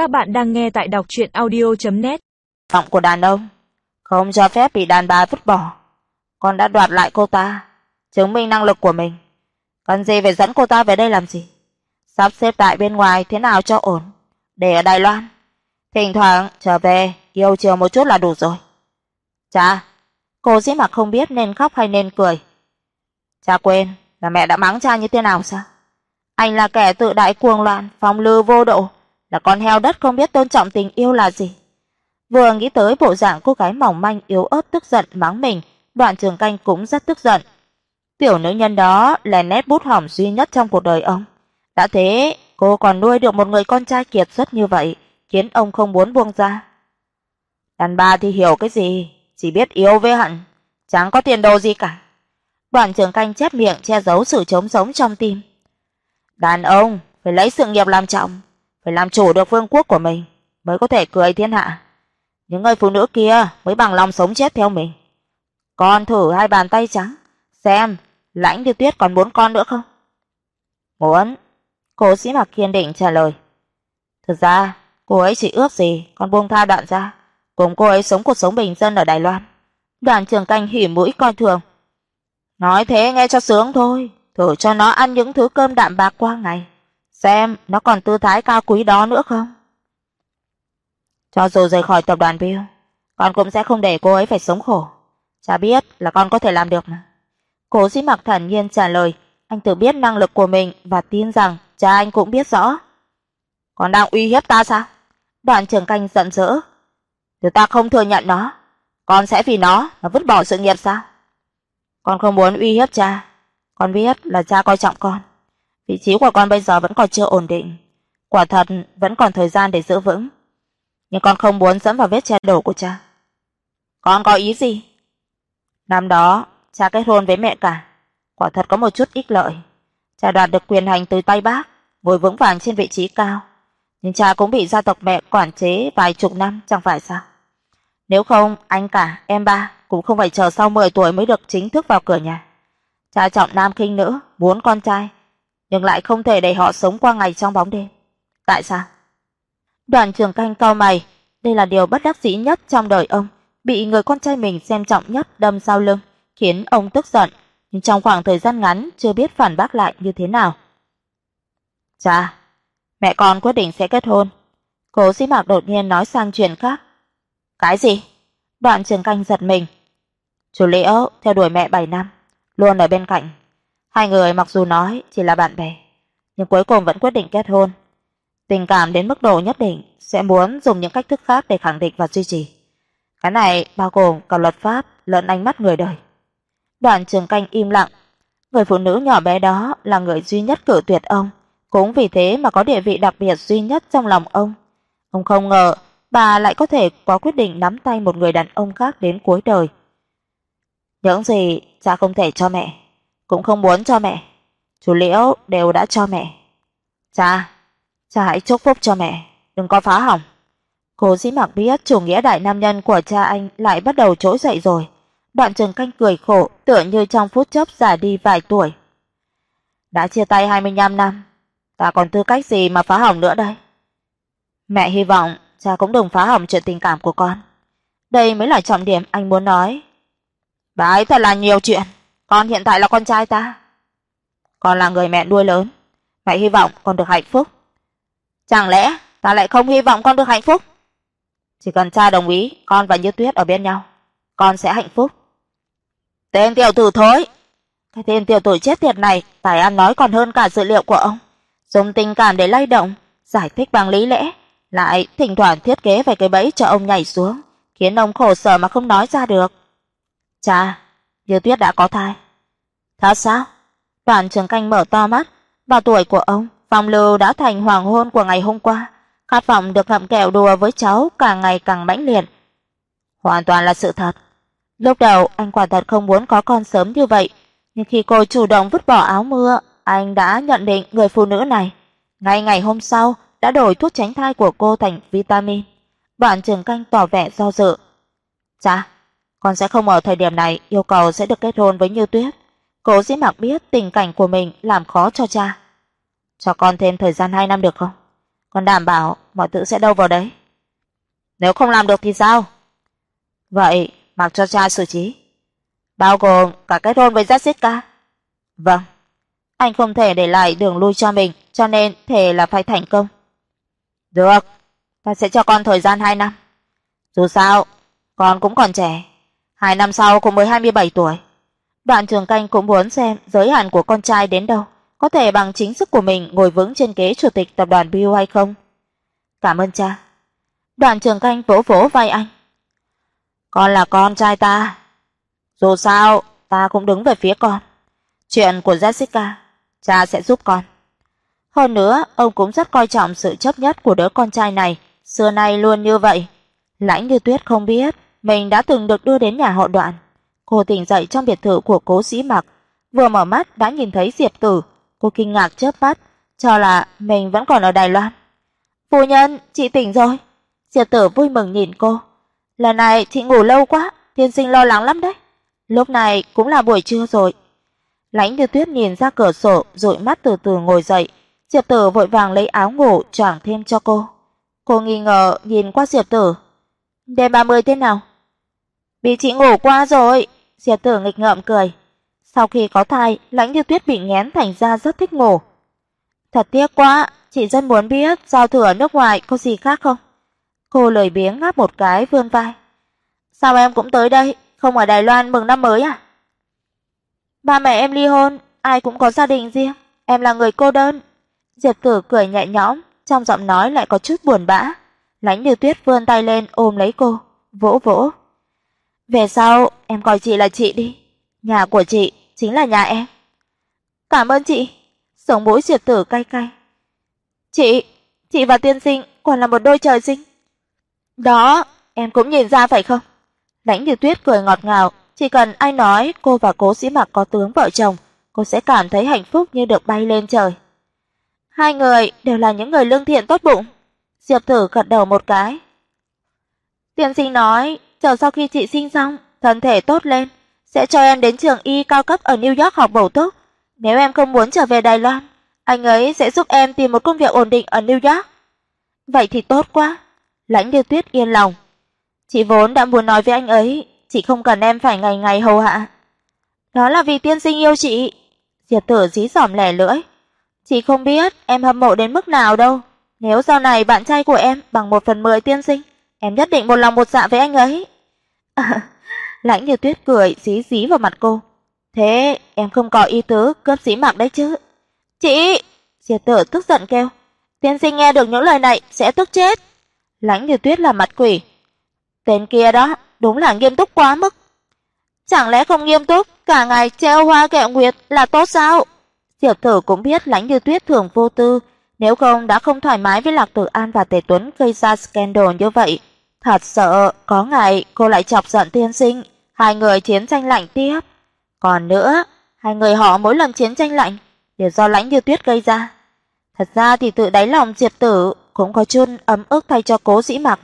Các bạn đang nghe tại đọc chuyện audio.net Giọng của đàn ông không cho phép bị đàn bà vứt bỏ. Con đã đoạt lại cô ta, chứng minh năng lực của mình. Cần gì phải dẫn cô ta về đây làm gì? Sắp xếp tại bên ngoài thế nào cho ổn, để ở Đài Loan. Thỉnh thoảng trở về yêu chiều một chút là đủ rồi. Cha, cô dĩ mặc không biết nên khóc hay nên cười. Cha quên là mẹ đã mắng cha như thế nào sao? Anh là kẻ tự đại cuồng loạn, phong lưu vô độ, là con heo đất không biết tôn trọng tình yêu là gì. Vừa nghĩ tới bộ dạng cô gái mỏng manh yếu ớt tức giận mắng mình, Đoạn Trường Canh cũng rất tức giận. Tiểu nữ nhân đó là nét bút hỏng duy nhất trong cuộc đời ông. Đã thế, cô còn nuôi được một người con trai kiệt xuất như vậy, khiến ông không muốn buông ra. Đàn bà thì hiểu cái gì, chỉ biết yêu với hận, chẳng có tiền đồ gì cả. Đoạn Trường Canh chép miệng che giấu sự trống sống trong tim. Đàn ông phải lấy sự nghiệp làm trọng, phải làm chủ được vương quốc của mình mới có thể cười thiên hạ. Những người phụ nữ kia mới bằng lòng sống chết theo mình. Con thử hai bàn tay trắng, xem Lãnh tiêu Tuyết còn muốn con nữa không? Muốn. Cô sĩ Mạc kiên định trả lời. Thực ra, cô ấy chỉ ước gì con buông tha đoạn ra, cùng cô ấy sống cuộc sống bình dân ở Đài Loan. Đoàn Trường Canh hỉ mũi coi thường. Nói thế nghe cho sướng thôi, thử cho nó ăn những thứ cơm đạm bạc qua ngày, xem nó còn tư thái cao quý đó nữa không. Cho dù rời khỏi tập đoàn Bill, con cũng sẽ không để cô ấy phải sống khổ. Cha biết là con có thể làm được mà. Cố Dĩ Mặc thản nhiên trả lời, anh tự biết năng lực của mình và tin rằng cha anh cũng biết rõ. Con đang uy hiếp ta sao? đoàn trưởng Canh giận dữ. Nếu ta không thừa nhận nó, con sẽ vì nó mà vứt bỏ sự nghiệp sao? Con không muốn uy hiếp cha, con biết là cha coi trọng con. Vị trí của con bây giờ vẫn còn chưa ổn định, quả thật vẫn còn thời gian để giữ vững. Nhưng con không muốn dẫm vào vết xe đổ của cha. Con có ý gì? Năm đó, cha kết hôn với mẹ cả, quả thật có một chút ích lợi. Cha đoạt được quyền hành từ tay bác, ngồi vững vàng trên vị trí cao, nhưng cha cũng bị gia tộc mẹ quản chế vài chục năm chẳng phải sao? Nếu không, anh cả, em ba cũng không phải chờ sau 10 tuổi mới được chính thức vào cửa nhà. Cha trọng nam khinh nữ, muốn con trai, nhưng lại không thể để họ sống qua ngày trong bóng đêm. Tại sao? Đoàn Trường Canh cau mày, đây là điều bất đắc dĩ nhất trong đời ông, bị người con trai mình xem trọng nhất đâm sau lưng, khiến ông tức giận, nhưng trong khoảng thời gian ngắn chưa biết phản bác lại như thế nào. "Cha, mẹ con quyết định sẽ kết hôn." Cố Sĩ Mạc đột nhiên nói sang chuyện khác. "Cái gì?" Đoạn Trường Canh giật mình. Chú Liễu theo đuổi mẹ 7 năm, luôn ở bên cạnh. Hai người mặc dù nói chỉ là bạn bè, nhưng cuối cùng vẫn quyết định kết hôn. Tình cảm đến mức độ nhất định sẽ muốn dùng những cách thức khác để khẳng định và duy trì. Cái này bao gồm cả luật pháp lẫn ánh mắt người đời. Đoàn Trường Canh im lặng, người phụ nữ nhỏ bé đó là người duy nhất cử tuyệt ông, cũng vì thế mà có địa vị đặc biệt duy nhất trong lòng ông. Ông không ngờ bà lại có thể có quyết định nắm tay một người đàn ông khác đến cuối đời. Những gì cha không thể cho mẹ, cũng không muốn cho mẹ, chú Liễu đều đã cho mẹ. Cha, cha hãy chúc phúc cho mẹ, đừng có phá hỏng. Cố Dĩ Mặc biết chủ nghĩa đại nam nhân của cha anh lại bắt đầu trỗi dậy rồi. Đoạn Trường Canh cười khổ, tựa như trong phút chốc già đi vài tuổi. Đã chia tay 25 năm, ta còn tư cách gì mà phá hỏng nữa đây? Mẹ hy vọng cha cũng đừng phá hỏng chuyện tình cảm của con. Đây mới là trọng điểm anh muốn nói. Bà ấy thật là nhiều chuyện, con hiện tại là con trai ta. Con là người mẹ nuôi lớn, mẹ hy vọng con được hạnh phúc. Chẳng lẽ ta lại không hy vọng con được hạnh phúc? Chỉ cần cha đồng ý, con và Như Tuyết ở bên nhau, con sẽ hạnh phúc. Tên tiểu tử thối, cái tên tiểu tử chết tiệt này, tài ăn nói còn hơn cả dữ liệu của ông. Dùng tình cảm để lay động, giải thích bằng lý lẽ, lại thỉnh thoảng thiết kế vài cái bẫy cho ông nhảy xuống, khiến ông khổ sở mà không nói ra được. Cha, như Tuyết đã có thai. Thật sao? Đoàn Trường Canh mở to mắt, vào tuổi của ông, phong lưu đã thành hoàng hôn của ngày hôm qua, khát vọng được ngậm kẹo đùa với cháu càng ngày càng mãnh liệt. Hoàn toàn là sự thật. Lúc đầu anh quả thật không muốn có con sớm như vậy, nhưng khi cô chủ động vứt bỏ áo mưa, anh đã nhận định người phụ nữ này ngay ngày hôm sau đã đổi thuốc tránh thai của cô thành vitamin. Đoạn Trường Canh tỏ vẻ do dự. "Cha, con sẽ không ở thời điểm này yêu cầu sẽ được kết hôn với Như Tuyết." Cố Dĩ Mạc biết tình cảnh của mình làm khó cho cha. "Cho con thêm thời gian 2 năm được không? con đảm bảo mọi thứ sẽ đâu vào đấy. Nếu không làm được thì sao? Vậy mặc cho cha xử trí, bao gồm cả kết hôn với Jessica. Vâng, anh không thể để lại đường lui cho mình, cho nên thể là phải thành công. Được, ta sẽ cho con thời gian 2 năm. Dù sao, con cũng còn trẻ, 2 năm sau cũng mới 27 tuổi. Đoạn Trường Canh cũng muốn xem giới hạn của con trai đến đâu, có thể bằng chính sức của mình ngồi vững trên ghế chủ tịch tập đoàn Bill hay không. Cảm ơn cha. Đoạn Trường Canh vỗ vỗ vai anh. Con là con trai ta. Dù sao, ta cũng đứng về phía con. Chuyện của Jessica, cha sẽ giúp con. Hơn nữa, ông cũng rất coi trọng sự chấp nhất của đứa con trai này, xưa nay luôn như vậy. Lãnh Như Tuyết không biết mình đã từng được đưa đến nhà họ Đoạn. Cô tỉnh dậy trong biệt thự của Cố Sĩ Mặc, vừa mở mắt đã nhìn thấy Diệp Tử, cô kinh ngạc chớp mắt, cho là mình vẫn còn ở Đài Loan. "Phu nhân, chị tỉnh rồi." Diệp Tử vui mừng nhìn cô. "Lần này chị ngủ lâu quá, tiên sinh lo lắng lắm đấy." Lúc này cũng là buổi trưa rồi. Lãnh Như Tuyết nhìn ra cửa sổ, dụi mắt từ từ ngồi dậy. Diệp Tử vội vàng lấy áo ngủ choàng thêm cho cô. Cô nghi ngờ nhìn qua Diệp Tử. "Đêm 30 thế nào?" "Bị chị ngủ qua rồi." Diệp Tử nghịch ngợm cười. Sau khi có thai, Lãnh Như Tuyết bị nghén thành ra rất thích ngủ. Thật tiếc quá, chị rất muốn biết giao thừa ở nước ngoài có gì khác không? Cô lười biếng ngáp một cái vươn vai. Sao em cũng tới đây, không ở Đài Loan mừng năm mới à? Ba mẹ em ly hôn, ai cũng có gia đình riêng, em là người cô đơn. Diệp Tử cười nhẹ nhõm, trong giọng nói lại có chút buồn bã. Lãnh Như Tuyết vươn tay lên ôm lấy cô, vỗ vỗ. "Về sau em coi chị là chị đi, nhà của chị chính là nhà em." "Cảm ơn chị." Sống mũi Diệp Tử cay cay. "Chị, chị và tiên sinh còn là một đôi trời sinh." "Đó, em cũng nhìn ra phải không?" Lãnh Như Tuyết cười ngọt ngào, chỉ cần ai nói cô và Cố Sĩ Mặc có tướng vợ chồng, cô sẽ cảm thấy hạnh phúc như được bay lên trời. Hai người đều là những người lương thiện tốt bụng. Diệp Tử gật đầu một cái. Tiên sinh nói, chờ sau khi chị sinh xong, thân thể tốt lên, sẽ cho em đến trường y cao cấp ở New York học bổ túc. Nếu em không muốn trở về Đài Loan, anh ấy sẽ giúp em tìm một công việc ổn định ở New York. Vậy thì tốt quá. Lãnh Như Tuyết yên lòng. Chị vốn đã muốn nói với anh ấy, chị không cần em phải ngày ngày hầu hạ. Đó là vì tiên sinh yêu chị. Diệp Tử dí dỏm lẻ lưỡi. Chị không biết em hâm mộ đến mức nào đâu. Nếu sau này bạn trai của em bằng một phần mười tiên sinh, em nhất định một lòng một dạ với anh ấy. À, Lãnh Như Tuyết cười dí dí vào mặt cô. Thế em không có ý tứ cướp dĩ mặc đấy chứ? Chị! Diệp Tử tức giận kêu. Tiên sinh nghe được những lời này sẽ tức chết. Lãnh Như Tuyết là mặt quỷ. Tên kia đó, đúng là nghiêm túc quá mức. Chẳng lẽ không nghiêm túc, cả ngày treo hoa kẹo nguyệt là tốt sao? Diệp Tử cũng biết Lãnh Như Tuyết thường vô tư, nếu không đã không thoải mái với Lạc Tử An và Tề Tuấn gây ra scandal như vậy. Thật sợ có ngày cô lại chọc giận tiên sinh, hai người chiến tranh lạnh tiếp. Còn nữa, hai người họ mỗi lần chiến tranh lạnh đều do Lãnh Như Tuyết gây ra. Thật ra thì tự đáy lòng Diệp Tử cũng có chút ấm ức thay cho Cố Dĩ Mặc.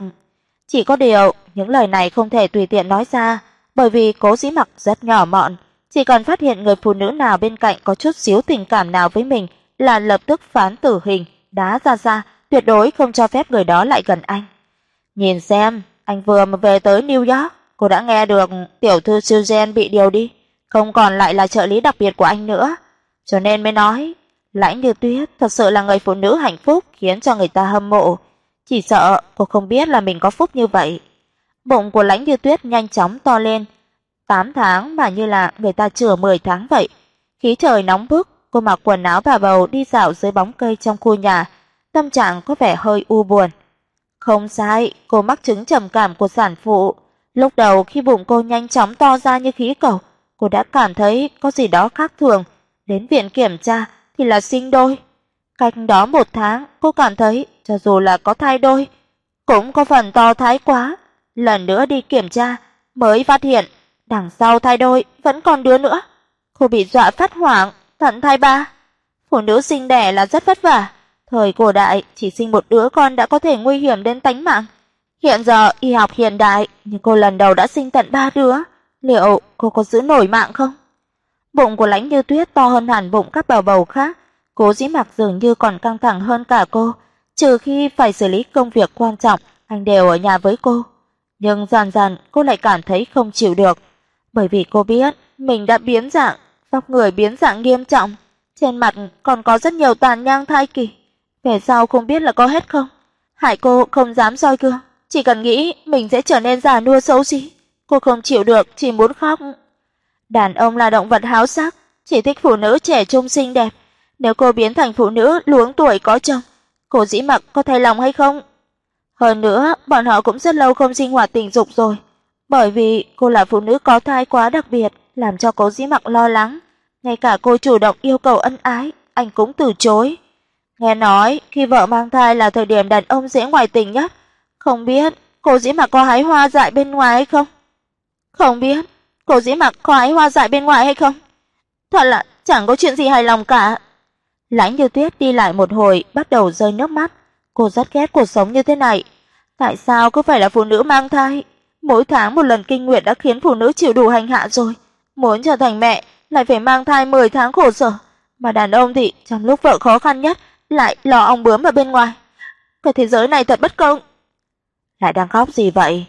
Chỉ có điều, những lời này không thể tùy tiện nói ra, bởi vì Cố Dĩ Mặc rất nhỏ mọn, chỉ cần phát hiện người phụ nữ nào bên cạnh có chút xíu tình cảm nào với mình là lập tức phán tử hình, đá ra ra, tuyệt đối không cho phép người đó lại gần anh. Nhìn xem, anh vừa mới về tới New York, cô đã nghe được tiểu thư Susan bị điều đi, không còn lại là trợ lý đặc biệt của anh nữa, cho nên mới nói, Lãnh Như Tuyết thật sự là người phụ nữ hạnh phúc khiến cho người ta hâm mộ, chỉ sợ cô không biết là mình có phúc như vậy. Bụng của Lãnh Như Tuyết nhanh chóng to lên, 8 tháng mà như là người ta chữa 10 tháng vậy. Khí trời nóng bức, cô mặc quần áo bà bầu đi dạo dưới bóng cây trong khu nhà, tâm trạng có vẻ hơi u buồn. Không sai, cô mắc chứng trầm cảm của sản phụ. Lúc đầu khi bụng cô nhanh chóng to ra như khí cầu, cô đã cảm thấy có gì đó khác thường, đến viện kiểm tra thì là sinh đôi. Cách đó một tháng, cô cảm thấy cho dù là có thai đôi, cũng có phần to thái quá. Lần nữa đi kiểm tra, mới phát hiện đằng sau thai đôi vẫn còn đứa nữa. Cô bị dọa phát hoảng, thận thai ba. Phụ nữ sinh đẻ là rất vất vả, thời cổ đại chỉ sinh một đứa con đã có thể nguy hiểm đến tính mạng. Hiện giờ y học hiện đại, nhưng cô lần đầu đã sinh tận ba đứa, liệu cô có giữ nổi mạng không? Bụng của Lãnh Như Tuyết to hơn hẳn bụng các bào bầu khác, Cố Dĩ Mặc dường như còn căng thẳng hơn cả cô, trừ khi phải xử lý công việc quan trọng, anh đều ở nhà với cô. Nhưng dần dần cô lại cảm thấy không chịu được, bởi vì cô biết mình đã biến dạng, vóc người biến dạng nghiêm trọng, trên mặt còn có rất nhiều tàn nhang thai kỳ. Về sau không biết là có hết không. Hải cô không dám soi gương, chỉ cần nghĩ mình sẽ trở nên già nua xấu xí, cô không chịu được, chỉ muốn khóc. Đàn ông là động vật háo sắc, chỉ thích phụ nữ trẻ trung xinh đẹp. Nếu cô biến thành phụ nữ luống tuổi có chồng, cô dĩ mặc có thay lòng hay không? Hơn nữa, bọn họ cũng rất lâu không sinh hoạt tình dục rồi, bởi vì cô là phụ nữ có thai quá đặc biệt, làm cho Cố Dĩ Mặc lo lắng, ngay cả cô chủ động yêu cầu ân ái, anh cũng từ chối. Nghe nói khi vợ mang thai là thời điểm đàn ông dễ ngoại tình nhất, không biết cô Dĩ Mặc có hái hoa dại bên ngoài hay không? Không biết cô Dĩ Mặc có hái hoa dại bên ngoài hay không? Thật là chẳng có chuyện gì hài lòng cả. Lãnh Như Tuyết đi lại một hồi, bắt đầu rơi nước mắt. Cô rất ghét cuộc sống như thế này. Tại sao cứ phải là phụ nữ mang thai? Mỗi tháng một lần kinh nguyệt đã khiến phụ nữ chịu đủ hành hạ rồi, muốn trở thành mẹ lại phải mang thai 10 tháng khổ sở, mà đàn ông thì trong lúc vợ khó khăn nhất lại lo ong bướm ở bên ngoài. Cái thế giới này thật bất công. Lại đang khóc gì vậy?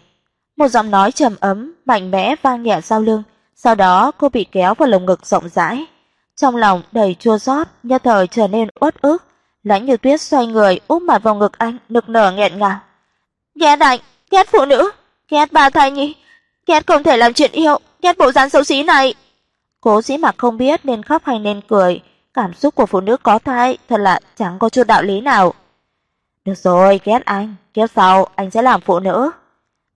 Một giọng nói trầm ấm, mạnh mẽ vang nhẹ sau lưng, sau đó cô bị kéo vào lồng ngực rộng rãi. Trong lòng đầy chua xót, nhất thời trở nên uất ức. Lãnh Như Tuyết xoay người úp mặt vào ngực anh, nực nở nghẹn ngào. "Ghét anh, ghét phụ nữ, ghét bà thai nhi, ghét không thể làm chuyện yêu, ghét bộ dáng xấu xí này." Cố Dĩ Mặc không biết nên khóc hay nên cười, cảm xúc của phụ nữ có thai thật là chẳng có chút đạo lý nào. "Được rồi, ghét anh, kiếp sau anh sẽ làm phụ nữ."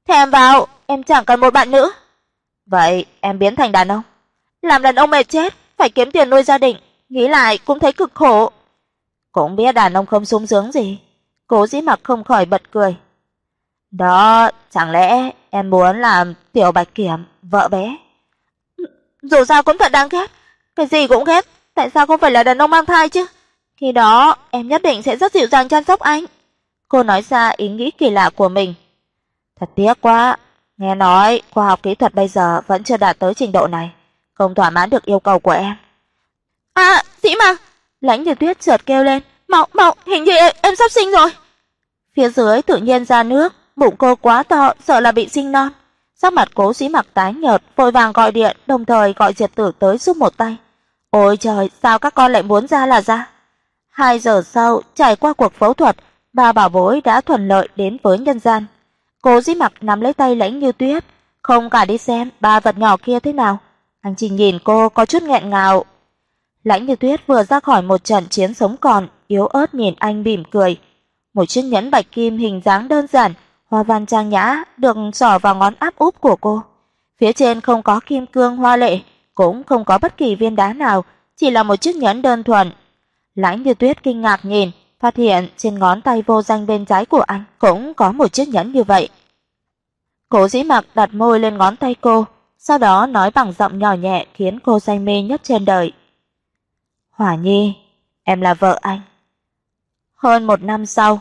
thèm vào, em chẳng cần một bạn nữ." "Vậy em biến thành đàn ông?" "Làm đàn ông mệt chết, phải kiếm tiền nuôi gia đình, nghĩ lại cũng thấy cực khổ." Cũng biết đàn ông không sung sướng gì. Cố Dĩ Mặc không khỏi bật cười. Đó, chẳng lẽ em muốn làm tiểu Bạch Kiểm, vợ bé? Dù sao cũng thật đáng ghét, cái gì cũng ghét, tại sao không phải là đàn ông mang thai chứ? Khi đó em nhất định sẽ rất dịu dàng chăm sóc anh. Cô nói ra ý nghĩ kỳ lạ của mình. Thật tiếc quá, nghe nói khoa học kỹ thuật bây giờ vẫn chưa đạt tới trình độ này, không thỏa mãn được yêu cầu của em. À, Dĩ mà Lãnh Như Tuyết chợt kêu lên, "Mau, mau, hình như em, em sắp sinh rồi." Phía dưới tự nhiên ra nước, bụng cô quá to, sợ là bị sinh non. Sắc mặt Cố Sĩ Mặc tái nhợt, vội vàng gọi điện, đồng thời gọi Diệt Tử tới giúp một tay. Ôi trời, sao các con lại muốn ra là ra? Hai giờ sau, trải qua cuộc phẫu thuật, ba bảo bối đã thuận lợi đến với nhân gian. Cố Dĩ Mặc nắm lấy tay Lãnh Như Tuyết, không cả đi xem ba vật nhỏ kia thế nào. Anh chỉ nhìn cô có chút nghẹn ngào, Lãnh Như Tuyết vừa ra khỏi một trận chiến sống còn, yếu ớt nhìn anh mỉm cười. Một chiếc nhẫn bạch kim hình dáng đơn giản, hoa văn trang nhã được xỏ vào ngón áp úp của cô. Phía trên không có kim cương hoa lệ, cũng không có bất kỳ viên đá nào, chỉ là một chiếc nhẫn đơn thuần. Lãnh Như Tuyết kinh ngạc nhìn, phát hiện trên ngón tay vô danh bên trái của anh cũng có một chiếc nhẫn như vậy. Cố Dĩ Mặc đặt môi lên ngón tay cô, sau đó nói bằng giọng nhỏ nhẹ khiến cô say mê nhất trên đời. Hỏa Nhi, em là vợ anh. Hơn một năm sau,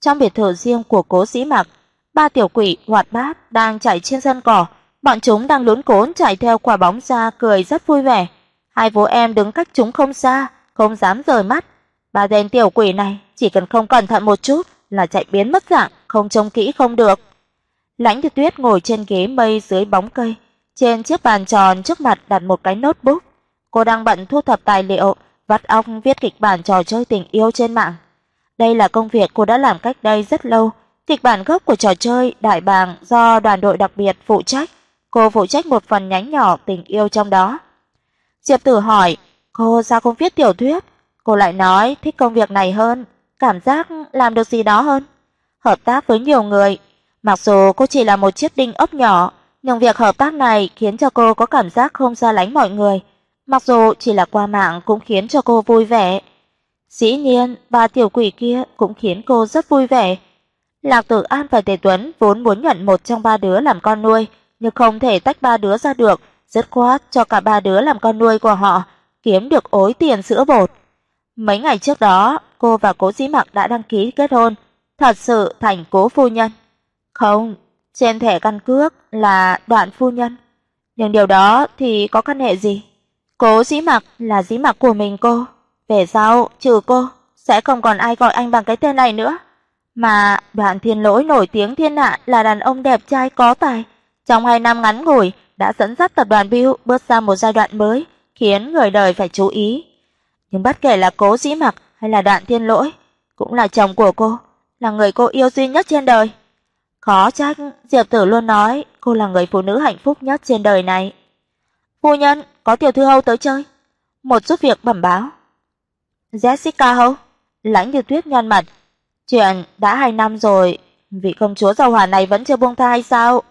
trong biệt thự riêng của Cố Sĩ Mặc, ba tiểu quỷ hoạt bát đang chạy trên sân cỏ, bọn chúng đang lún cốn chạy theo quả bóng ra cười rất vui vẻ. Hai bố em đứng cách chúng không xa, không dám rời mắt. Ba tên tiểu quỷ này chỉ cần không cẩn thận một chút là chạy biến mất dạng, không trông kỹ không được. Lãnh Như Tuyết ngồi trên ghế mây dưới bóng cây, trên chiếc bàn tròn trước mặt đặt một cái notebook. Cô đang bận thu thập tài liệu vắt óc viết kịch bản trò chơi tình yêu trên mạng. Đây là công việc cô đã làm cách đây rất lâu, kịch bản gốc của trò chơi đại bàng do đoàn đội đặc biệt phụ trách, cô phụ trách một phần nhánh nhỏ tình yêu trong đó. Diệp Tử hỏi, "Cô sao không viết tiểu thuyết?" Cô lại nói thích công việc này hơn, cảm giác làm được gì đó hơn, hợp tác với nhiều người. Mặc dù cô chỉ là một chiếc đinh ốc nhỏ, nhưng việc hợp tác này khiến cho cô có cảm giác không xa lánh mọi người mặc dù chỉ là qua mạng cũng khiến cho cô vui vẻ. Dĩ nhiên, ba tiểu quỷ kia cũng khiến cô rất vui vẻ. Lạc Tử An và Tề Tuấn vốn muốn nhận một trong ba đứa làm con nuôi, nhưng không thể tách ba đứa ra được, dứt khoát cho cả ba đứa làm con nuôi của họ, kiếm được ối tiền sữa bột. Mấy ngày trước đó, cô và Cố Dĩ Mặc đã đăng ký kết hôn, thật sự thành Cố phu nhân. Không, trên thẻ căn cước là Đoạn phu nhân. Nhưng điều đó thì có căn hệ gì? Cố Dĩ Mặc là Dĩ Mặc của mình cô, về sau trừ cô sẽ không còn ai gọi anh bằng cái tên này nữa. Mà Đoạn Thiên Lỗi nổi tiếng thiên hạ là đàn ông đẹp trai có tài, trong hai năm ngắn ngủi đã dẫn dắt tập đoàn Bill bước sang một giai đoạn mới, khiến người đời phải chú ý. Nhưng bất kể là Cố Dĩ Mặc hay là Đoạn Thiên Lỗi, cũng là chồng của cô, là người cô yêu duy nhất trên đời. Khó trách Diệp Tử luôn nói cô là người phụ nữ hạnh phúc nhất trên đời này. "Phu nhân, có tiểu thư hầu tới chơi." Một chút việc bẩm báo. "Jessica hầu?" Lãnh Như Tuyết nhăn mặt. "Chuyện đã hai năm rồi, vị công chúa giàu hỏa này vẫn chưa buông tha hay sao?"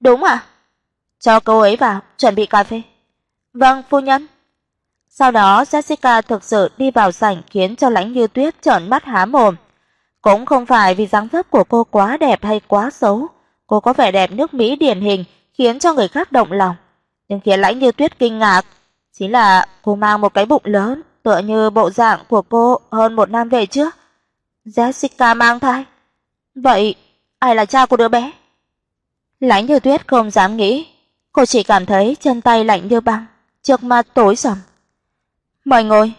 "Đúng ạ." "Cho cô ấy vào, chuẩn bị cà phê." "Vâng, phu nhân." Sau đó Jessica thực sự đi vào sảnh khiến cho Lãnh Như Tuyết trợn mắt há mồm. Cũng không phải vì dáng dấp của cô quá đẹp hay quá xấu, cô có vẻ đẹp nước Mỹ điển hình khiến cho người khác động lòng, nhưng khiến Lãnh Như Tuyết kinh ngạc chính là cô mang một cái bụng lớn, tựa như bộ dạng của cô hơn một năm về trước. Jessica mang thai. Vậy ai là cha của đứa bé? Lãnh Như Tuyết không dám nghĩ, cô chỉ cảm thấy chân tay lạnh như băng, trước mặt tối sầm. "Mời ngồi."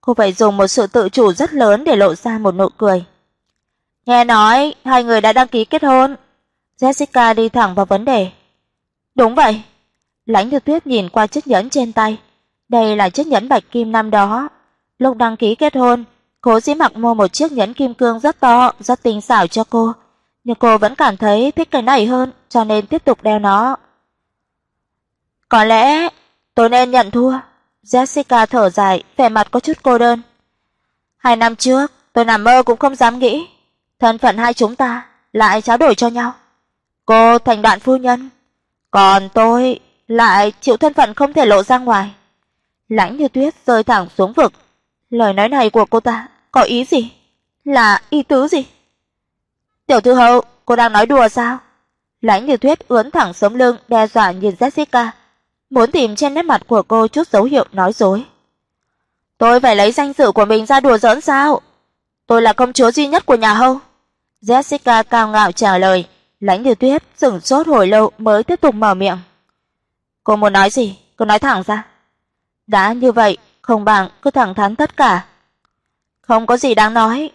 Cô phải dùng một sự tự chủ rất lớn để lộ ra một nụ cười. Nghe nói hai người đã đăng ký kết hôn. Jessica đi thẳng vào vấn đề. Đúng vậy. Lãnh Như Tuyết nhìn qua chiếc nhẫn trên tay. Đây là chiếc nhẫn bạch kim năm đó. Lúc đăng ký kết hôn, Cố Dĩ Mặc mua một chiếc nhẫn kim cương rất to, rất tinh xảo cho cô, nhưng cô vẫn cảm thấy thích cái này hơn, cho nên tiếp tục đeo nó. Có lẽ tôi nên nhận thua. Jessica thở dài, vẻ mặt có chút cô đơn. Hai năm trước, tôi nằm mơ cũng không dám nghĩ thân phận hai chúng ta lại trao đổi cho nhau. Cô thành đoạn phu nhân, còn tôi lại chịu thân phận không thể lộ ra ngoài. Lãnh Như Tuyết rơi thẳng xuống vực. Lời nói này của cô ta có ý gì? Là ý tứ gì? Tiểu thư hậu, cô đang nói đùa sao? Lãnh Như Tuyết ướn thẳng sống lưng đe dọa nhìn Jessica, muốn tìm trên nét mặt của cô chút dấu hiệu nói dối. Tôi phải lấy danh dự của mình ra đùa giỡn sao? Tôi là công chúa duy nhất của nhà Hầu. Jessica cao ngạo trả lời, Lãnh Như Tuyết sững sốt hồi lâu mới tiếp tục mở miệng. "Cô muốn nói gì, cứ nói thẳng ra." Đã như vậy, không bằng cứ thẳng thắn tất cả. Không có gì đáng nói,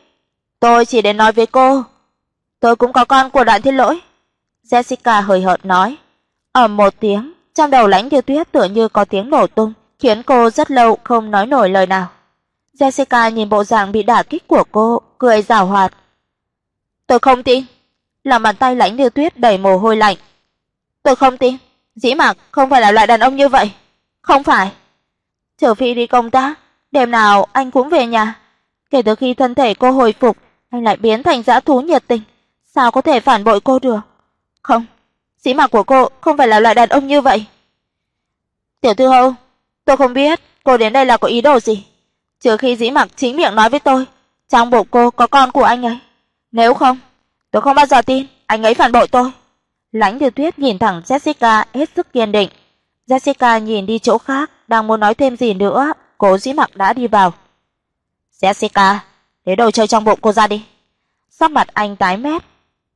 tôi chỉ đến nói với cô, tôi cũng có con của Đoạn Thiên Lỗi." Jessica hời hợt nói. ở một tiếng, trong đầu Lãnh Như Tuyết tựa như có tiếng nổ tung, khiến cô rất lâu không nói nổi lời nào. Jessica nhìn bộ dạng bị đả kích của cô, cười giảo hoạt. Tôi không tin. Lòng bàn tay lãnh như tuyết đầy mồ hôi lạnh. Tôi không tin. Dĩ Mạc không phải là loại đàn ông như vậy. Không phải. Trừ phi đi công tác, đêm nào anh cũng về nhà. Kể từ khi thân thể cô hồi phục, anh lại biến thành dã thú nhiệt tình, sao có thể phản bội cô được? Không, sĩ Mạc của cô không phải là loại đàn ông như vậy. Tiểu Thư Hầu, tôi không biết cô đến đây là có ý đồ gì, trừ khi dĩ mặc chính miệng nói với tôi, trong bụng cô có con của anh ấy. Nếu không, tôi không bao giờ tin anh ấy phản bội tôi. Lãnh Như Tuyết nhìn thẳng Jessica hết sức kiên định. Jessica nhìn đi chỗ khác, đang muốn nói thêm gì nữa, Cố Dĩ Mặc đã đi vào. "Jessica, lấy đồ chơi trong bụng cô ra đi." Sắc mặt anh tái mét.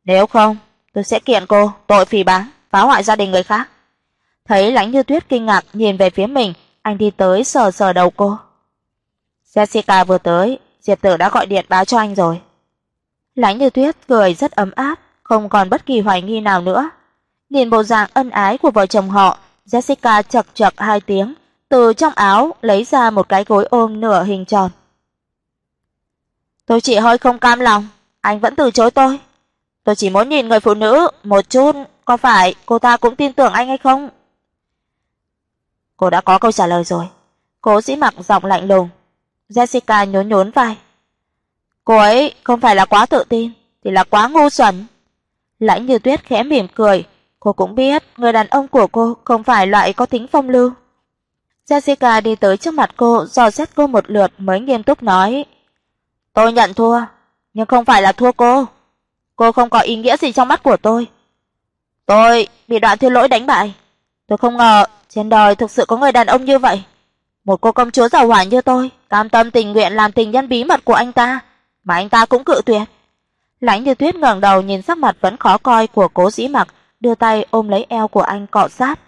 "Nếu không, tôi sẽ kiện cô tội phỉ báng, phá hoại gia đình người khác." Thấy Lãnh Như Tuyết kinh ngạc nhìn về phía mình, anh đi tới sờ sờ đầu cô. Jessica vừa tới, Diệp Tử đã gọi điện báo cho anh rồi. Lãnh Như Tuyết cười rất ấm áp, không còn bất kỳ hoài nghi nào nữa. Nhìn bộ dạng ân ái của vợ chồng họ, Jessica chậc chậc hai tiếng, từ trong áo lấy ra một cái gối ôm nửa hình tròn. Tôi chỉ hơi không cam lòng, anh vẫn từ chối tôi. Tôi chỉ muốn nhìn người phụ nữ một chút, có phải cô ta cũng tin tưởng anh hay không? Cô đã có câu trả lời rồi. Cố Dĩ Mặc giọng lạnh lùng. Jessica nhún nhún vai. Cô ấy không phải là quá tự tin, thì là quá ngu xuẩn. Lãnh Như Tuyết khẽ mỉm cười, cô cũng biết người đàn ông của cô không phải loại có tính phong lưu. Jessica đi tới trước mặt cô, dò xét cô một lượt mới nghiêm túc nói: "Tôi nhận thua, nhưng không phải là thua cô. Cô không có ý nghĩa gì trong mắt của tôi. Tôi bị Đoạn Thiên Lỗi đánh bại. Tôi không ngờ trên đời thực sự có người đàn ông như vậy. Một cô công chúa giàu hỏa như tôi, cam tâm tình nguyện làm tình nhân bí mật của anh ta." mà anh ta cũng cự tuyệt. Lãnh Như Tuyết ngẩng đầu nhìn sắc mặt vẫn khó coi của Cố Dĩ Mặc, đưa tay ôm lấy eo của anh cọ sát.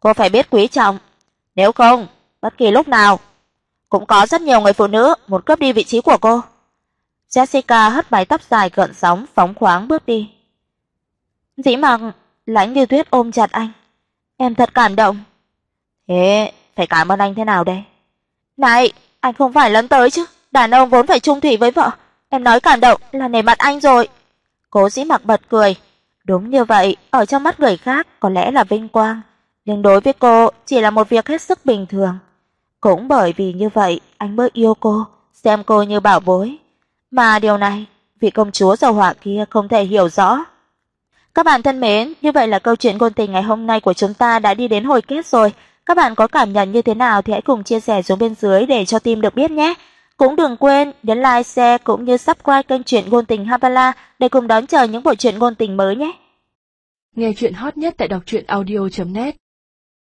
Cô phải biết quý trọng, nếu không, bất kỳ lúc nào cũng có rất nhiều người phụ nữ muốn cướp đi vị trí của cô. Jessica hất mái tóc dài gợn sóng phóng khoáng bước đi. Dĩ Mặc, Lãnh Như Tuyết ôm chặt anh. Em thật cảm động. Thế phải cảm ơn anh thế nào đây? Này, anh không phải lấn tới chứ, đàn ông vốn phải trung thủy với vợ, em nói cảm động là nể mặt anh rồi. Cố Dĩ Mặc bật cười, đúng như vậy, ở trong mắt người khác có lẽ là vinh quang, nhưng đối với cô chỉ là một việc hết sức bình thường. Cũng bởi vì như vậy, anh mới yêu cô, xem cô như bảo bối. Mà điều này, vị công chúa dầu hỏa kia không thể hiểu rõ. Các bạn thân mến, như vậy là câu chuyện ngôn tình ngày hôm nay của chúng ta đã đi đến hồi kết rồi. Các bạn có cảm nhận như thế nào thì hãy cùng chia sẻ xuống bên dưới để cho team được biết nhé. Cũng đừng quên nhấn like, share cũng như subscribe kênh truyện ngôn tình havala để cùng đón chờ những bộ truyện ngôn tình mới nhé. Nghe truyện hot nhất tại đọc truyện audio net